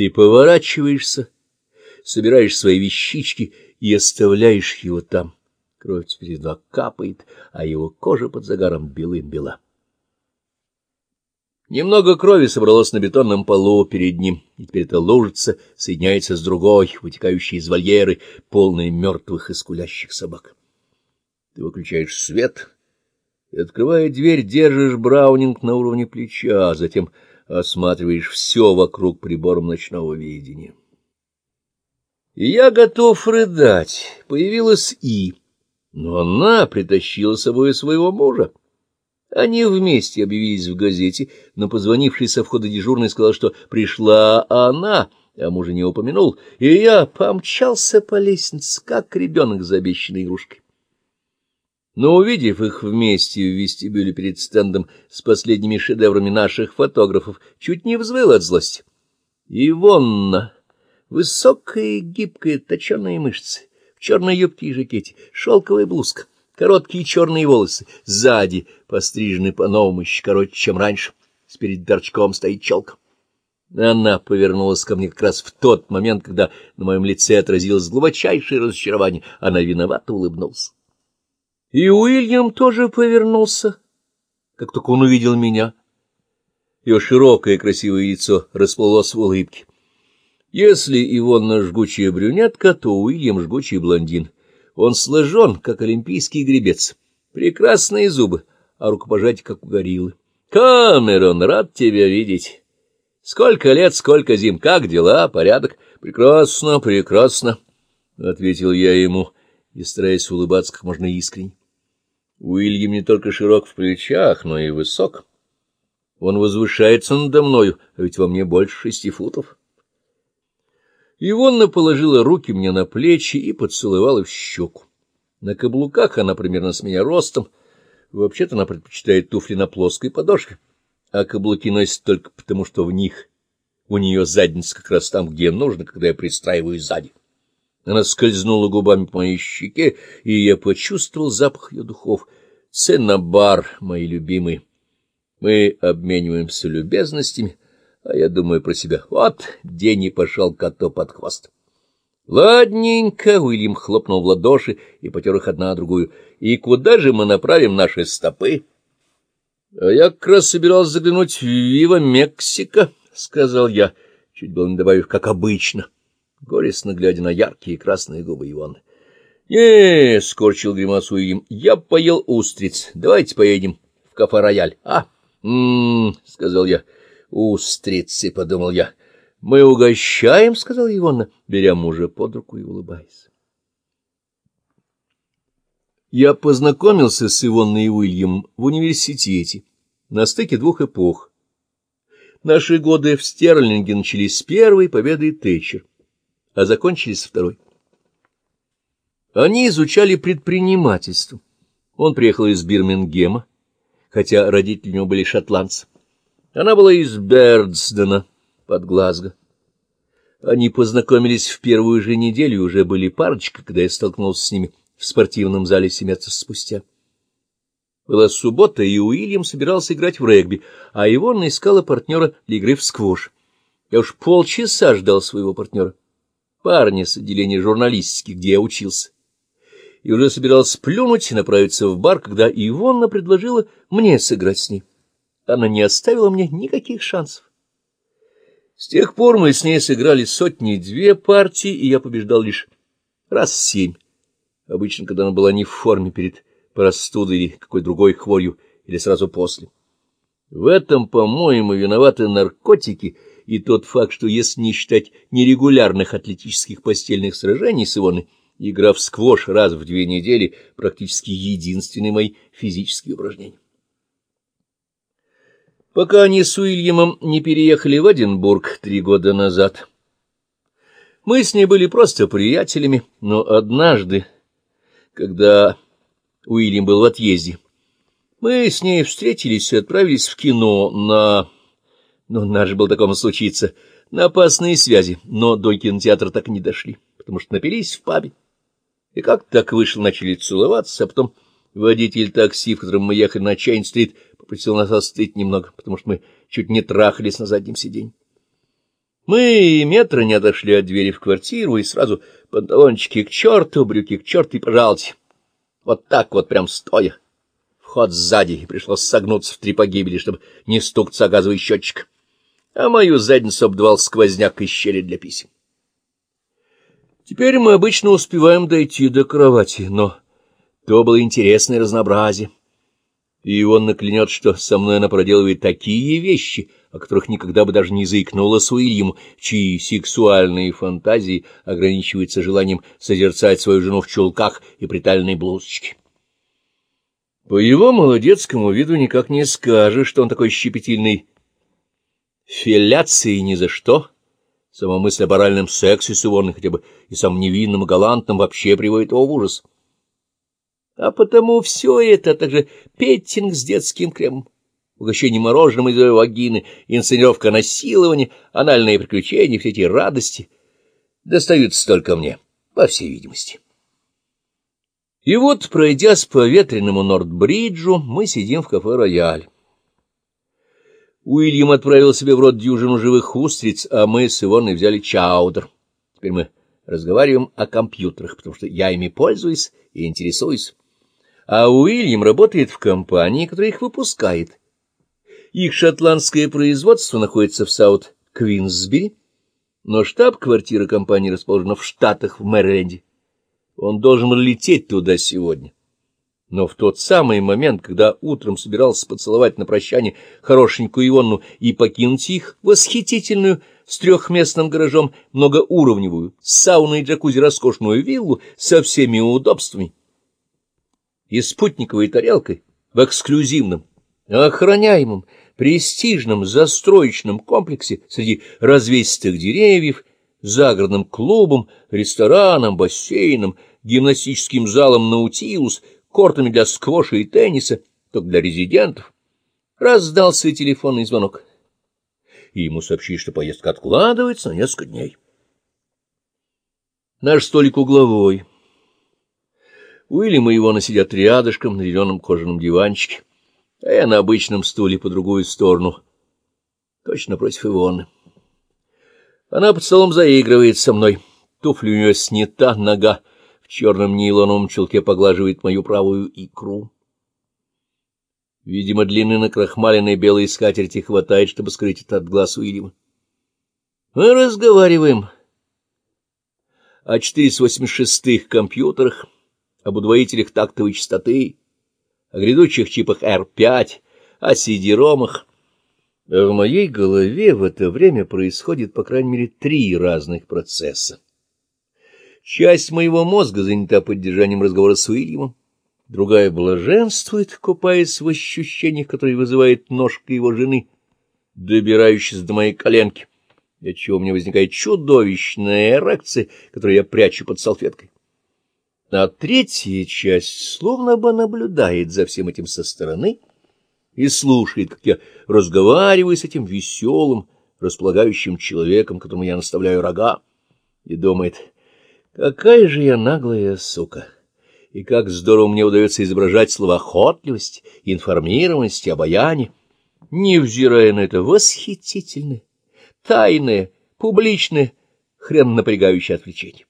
Ты поворачиваешься, собираешь свои вещички и оставляешь его там. Кровь теперь едва капает, а его кожа под загаром белым-бела. Немного крови собралось на бетонном полу перед ним, и теперь эта лужица соединяется с другой, вытекающей из вольеры, полной мертвых и скулящих собак. Ты выключаешь свет и, открывая дверь, держишь браунинг на уровне плеча, а затем осматриваешь все вокруг прибором ночного видения. Я готов рыдать. Появилась И, но она притащила с собой своего мужа. Они вместе объявились в газете, но позвонивший со входа дежурный сказал, что пришла она, а мужа не упомянул, и я помчался по лестнице, как ребенок за обещанной игрушкой. Но, увидев их вместе в вестибюле перед стендом с последними шедеврами наших фотографов, чуть не взвыл от злости. Ивонна, высокая гибкая, точеные мышцы, в черной юбке и жакете, шелковая блузка, короткие черные волосы, сзади пострижены по-новому, еще короче, чем раньше, спереди торчком стоит челка. Она повернулась ко мне как раз в тот момент, когда на моем лице отразилось глубочайшее разочарование. Она виновато улыбнулась. И Уильям тоже повернулся, как только он увидел меня. Ее широкое красивое лицо расплылось в улыбке. Если Ивонна жгучая брюнетка, то Уильям жгучий блондин. Он сложен, как олимпийский гребец, прекрасные зубы, а рукопожатие, как у гориллы. Камерон, рад тебя видеть. Сколько лет, сколько зим, как дела, порядок? Прекрасно, прекрасно, — ответил я ему, и стараясь улыбаться как можно искренне. Уильям не только широк в плечах, но и высок. Он возвышается надо мною, а ведь во мне больше шести футов. Ивонна положила руки мне на плечи и поцеловала в щеку. На каблуках она примерно с меня ростом. Вообще-то она предпочитает туфли на плоской подошве, а каблуки носит только потому, что в них у нее задница как раз там, где нужно, когда я пристраиваюсь сзади. Она скользнула губами по моей щеке, и я почувствовал запах ее духов. Ценнабар, мои любимые. Мы обмениваемся любезностями, а я думаю про себя. Вот день и пошел коту под хвост. Ладненько, Уильям хлопнул в ладоши и потер их одна другую. И куда же мы направим наши стопы? — А я как раз собирался заглянуть в Вива Мексика, — сказал я, чуть было не добавив, как обычно. — горестно глядя на яркие красные губы Ивана. — Не, — скорчил гримасу им, — я поел устриц. Давайте поедем в кафе «Рояль». — А, м-м, — сказал я. — Устрицы, — подумал я. — Мы угощаем, — сказал Иванна, беря мужа под руку и улыбаясь. Я познакомился с Ивонной и Уильямом в университете на стыке двух эпох. Наши годы в Стерлинге начались с первой победы Тэтчер а закончились второй. Они изучали предпринимательство. Он приехал из Бирмингема, хотя родители у него были шотландцы. Она была из Бердсдена под Глазго. Они познакомились в первую же неделю и уже были парочка, когда я столкнулся с ними в спортивном зале месяцев спустя. Была суббота, и Уильям собирался играть в регби, а Ивонна искала партнера для игры в сквош. Я уж полчаса ждал своего партнера парня с отделения журналистики, где я учился. И уже собирался плюнуть и направиться в бар, когда Ивонна предложила мне сыграть с ней. Она не оставила мне никаких шансов. С тех пор мы с ней сыграли сотни-две партии, и я побеждал лишь раз семь. Обычно, когда она была не в форме перед простудой или какой другой хворью, или сразу после. В этом, по-моему, виноваты наркотики — и тот факт, что если не считать нерегулярных атлетических постельных сражений с Ивоной, игра в сквош раз в две недели практически единственные мои физические упражнения. Пока они с Уильямом не переехали в Эдинбург три года назад, мы с ней были просто приятелями, но однажды, когда Уильям был в отъезде, мы с ней встретились и отправились в кино на ну, наш был такому случиться. На опасные связи, но до кинотеатра так и не дошли, потому что напились в пабе. И как так вышло, начали целоваться, а потом водитель такси, в котором мы ехали на Чейн-стрит, попросил нас остыть немного, потому что мы чуть не трахались на заднем сиденье. Мы метра не отошли от двери в квартиру, и сразу панталончики к черту, брюки к черту и пожалуйте. Вот так вот прям стоя. Вход сзади, и пришлось согнуться в три погибели, чтобы не стукаться о газовый счетчик. А мою задницу обдувал сквозняк из щели для писем. Теперь мы обычно успеваем дойти до кровати, но то было интересное разнообразие. И он наклянет, что со мной она проделывает такие вещи, о которых никогда бы даже не заикнулась Уильяму, чьи сексуальные фантазии ограничиваются желанием созерцать свою жену в чулках и притальной блузочке. По его молодецкому виду никак не скажешь, что он такой щепетильный. Филяции ни за что. Сама мысль о баральном сексе с Ивоной, хотя бы и самым невинным и галантным, вообще приводит его в ужас. А потому все это, а также петтинг с детским кремом, угощение мороженым из вагины, инсценировка насилования, анальные приключения, все эти радости достаются только мне, по всей видимости. И вот, пройдясь по ветренному Нордбриджу, мы сидим в кафе «Рояль». Уильям отправил себе в рот дюжину живых устриц, а мы с Ивоной взяли чаудер. Теперь мы разговариваем о компьютерах, потому что я ими пользуюсь и интересуюсь а Уильям работает в компании, которая их выпускает. Их шотландское производство находится в Саут-Квинсбери, но штаб-квартира компании расположена в Штатах, в Мэриленде. Он должен лететь туда сегодня. Но в тот самый момент, когда утром собирался поцеловать на прощание хорошенькую Ионну и покинуть их восхитительную с трехместным гаражом многоуровневую, сауной и джакузи роскошную виллу со всеми удобствами, и спутниковой тарелкой в эксклюзивном, охраняемом, престижном застроечном комплексе среди развесистых деревьев, загородным клубом, рестораном, бассейном, гимнастическим залом «Наутилус», кортами для сквоша и тенниса, только для резидентов, раздался телефонный звонок. И ему сообщили, что поездка откладывается на несколько дней. Наш столик угловой — Уильям и Ивона сидят рядышком на зеленом кожаном диванчике, а я на обычном стуле по другую сторону, точно против Ивоны. Она под столом заигрывает со мной. Туфля у нее снята, нога черном нейлоновом чулке поглаживает мою правую икру. Видимо, длины накрахмаленной белой скатерти хватает, чтобы скрыть это от глаз Уильяма. Мы разговариваем о 486-х компьютерах, об удвоителях тактовой частоты, о грядущих чипах R5, о CD-ромах. В моей голове в это время происходит, по крайней мере, три разных процесса. Часть моего мозга занята поддержанием разговора с Уильямом, другая блаженствует, купаясь в ощущениях, которые вызывает ножка его жены, добирающаяся до моей коленки, отчего у меня возникает чудовищная эрекция, которую я прячу под салфеткой. А третья часть словно бы наблюдает за всем этим со стороны и слушает, как я разговариваю с этим веселым, располагающим человеком, которому я наставляю рога, и думает, какая же я наглая сука, и как здорово мне удается изображать словоохотливость, информированность и обаяние, невзирая на это восхитительное, тайное, публичное, хрен напрягающее отвлечение.